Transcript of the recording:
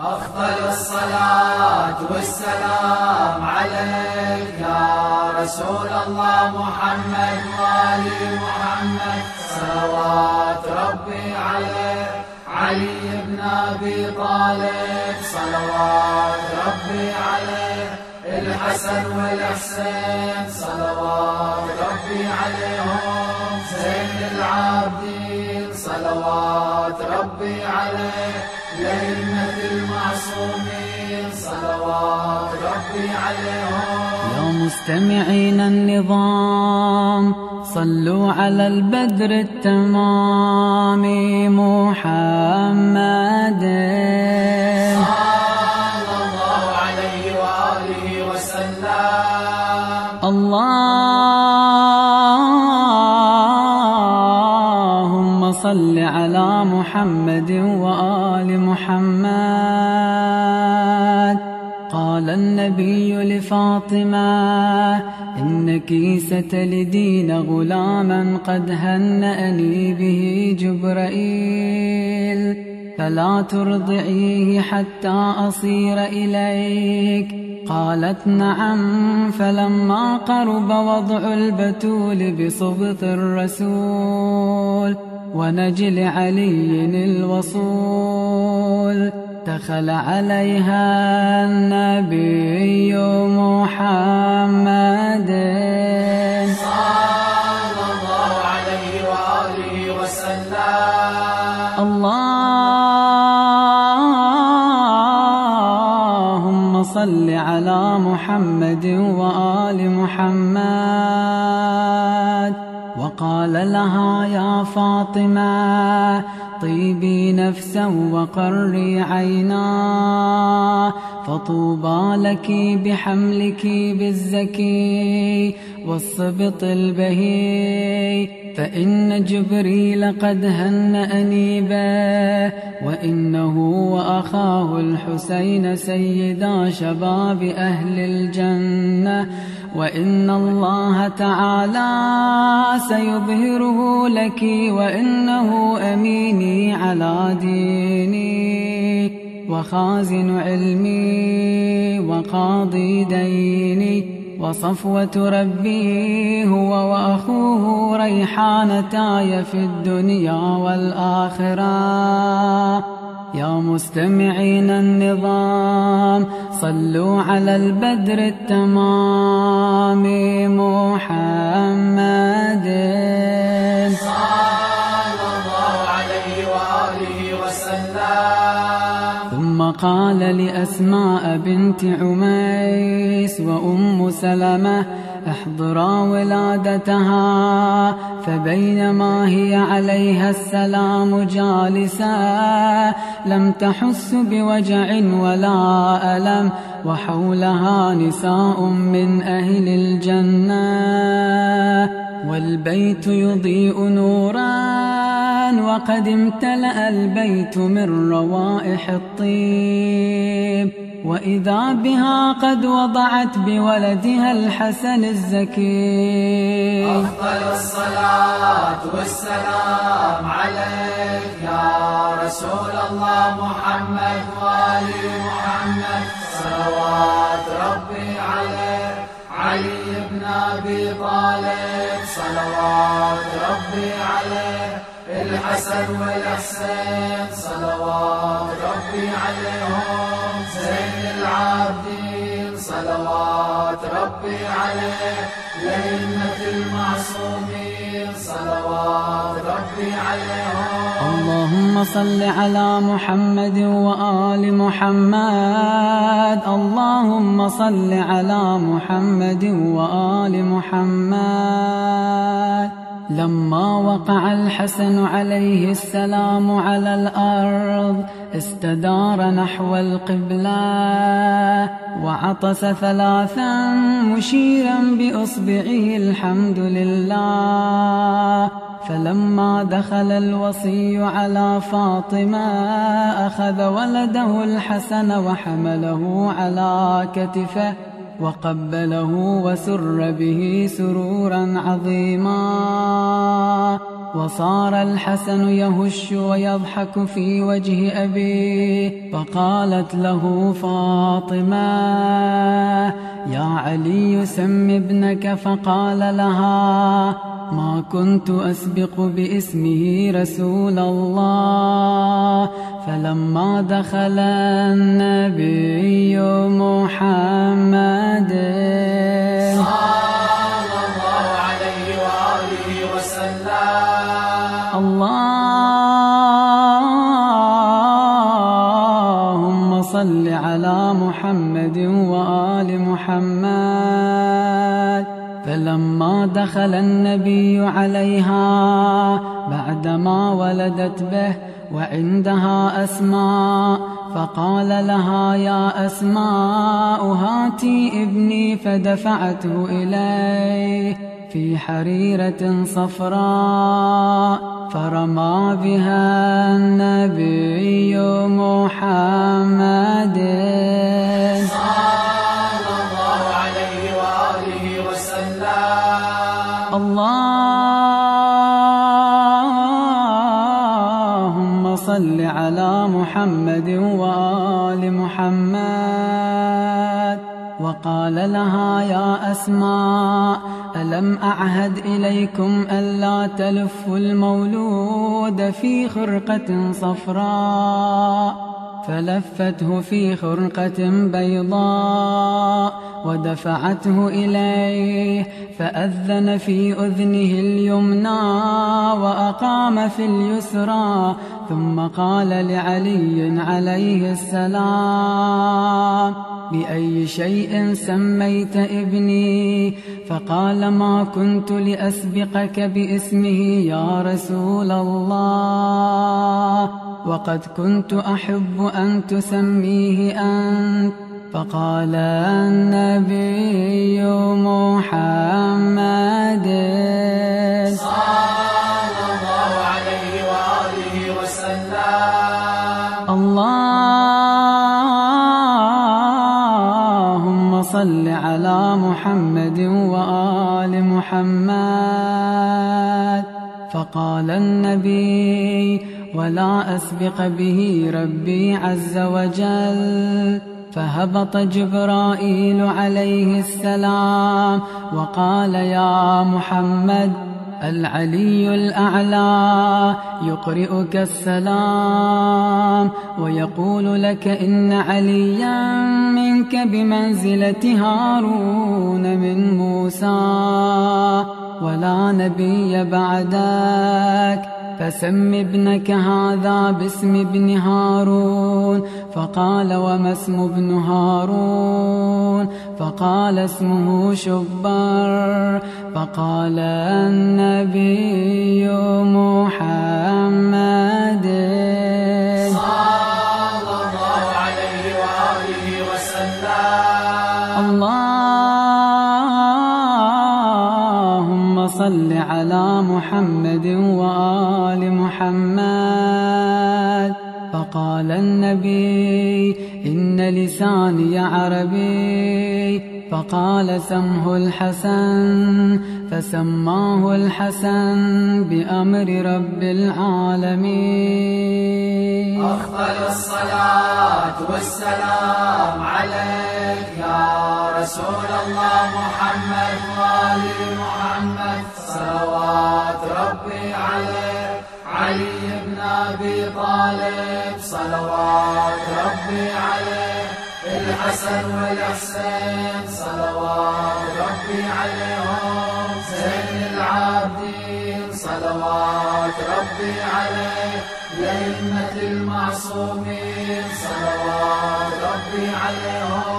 أفضل الصلاة والسلام عليك يا رسول الله محمد وآل محمد. صلوات ربي عليك علي بن أبي طالب. صلوات ربي عليه الحسن والحسين. صلوات ربي عليهم زين العابدين. صلوات ربي عليه لأئمة المعصومين صلوات ربي عليهم. يا مستمعين النظام صلوا على البدر التمام محمد. صلى الله عليه وآله وسلم. اللهم صل على محمد وآل محمد. قال النبي لفاطمة إنك ستلدين غلاما قد هنأني به جبرائيل فلا ترضعيه حتى أصير إليك. قالت نعم فلما قرب وضع البتول بصبط الرسول ونجل علي الوصول. دخل عليها النبي محمد. صلى الله عليه وآله وسلم اللهم صل على محمد وآل محمد. وقال لها يا فاطمة طيبي نفسا وقري عينا فطوبى لك بحملك بالزكي والصبط البهي فإن جبريل قد هنأني به وإنه وأخاه الحسين سيدا شباب أهل الجنة. وإن الله تعالى سيظهره لك وإنه أميني على ديني وخازن علمي وقاضي ديني وصفوة ربي هو وأخوه ريحانتاي في الدنيا والآخرة يا مستمعين النظام صلوا على البدر التمام محمد. صلى الله عليه وآله وسلم. ثم قال لأسماء بنت عميس وأم سلمة أحضرا ولادتها فبينما هي عليها السلام جالسة لم تحس بوجع ولا ألم وحولها نساء من أهل الجنة والبيت يضيء نورا. وقد امتلأ البيت من روائح الطيب وإذا بها قد وضعت بولدها الحسن الزكي أفضل الصلاة والسلام عليك يا رسول الله محمد وآل محمد. صلوات ربي عليك علي بن أبي طالب. صلوات ربي عليه الحسن والحسين صلوات ربي عليهم زين العابدين. صلوات ربي عليه لأئمة المعصومين صلوات ربي عليهم اللهم صل على محمد وآل محمد. اللهم صل على محمد وآل محمد. لما وقع الحسن عليه السلام على الأرض استدار نحو القبلة وعطس ثلاثا مشيرا بإصبعه الحمد لله. فلما دخل الوصي على فاطمة أخذ ولده الحسن وحمله على كتفه. وقبله وسر به سرورا عظيما. وصار الحسن يهش ويضحك في وجه أبيه فقالت له فاطمة يا علي سم ابنك فقال لها ما كنت أسبق باسمه رسول الله فلما دخل النبي محمد محمد وآل محمد. فلما دخل النبي عليها بعدما ولدت به وعندها أسماء فقال لها يا أسماء هاتي ابني. فدفعته إليه في حريرة صفراء. فرمى بها النبي محمد. اللهم صل على محمد وآل محمد. وقال لها يا أسماء ألم أعهد إليكم ألا تلفوا المولود في خرقة صفراء؟ فلفته في خرقة بيضاء. ودفعته إليه فأذن في أذنه اليمنى وأقام في اليسرى ثم قال لعلي عليه السلام بأي شيء سميت ابني؟ فقال ما كنت لأسبقك باسمه يا رسول الله وقد كنت أحب أن تسميه أنت. فقال النبي محمد. صلى الله عليه وآله وسلم اللهم صل على محمد وآل محمد. فقال النبي ولا أسبق به ربي عز وجل. فهبط جبرائيل عليه السلام وقال يا محمد العلي الأعلى يقرئك السلام ويقول لك إن عليا منك بمنزلة هارون من موسى ولا نبي بعدك. فسم ابنك هذا باسم ابن هارون فقال وما اسم ابن هارون فقال اسمه شبر فقال النبي محمد محمد فقال النبي إن لساني عربي. فقال سمه الحسن. فسماه الحسن بأمر رب العالمين. أفضل الصلاة والسلام عليك يا رسول الله محمد وآل محمد. صلوات أبي طالب صلوات ربي عليك الحسن والحسين صلوات ربي عليهم زين العابدين صلوات ربي عليه لأئمة المعصومين صلوات ربي عليهم.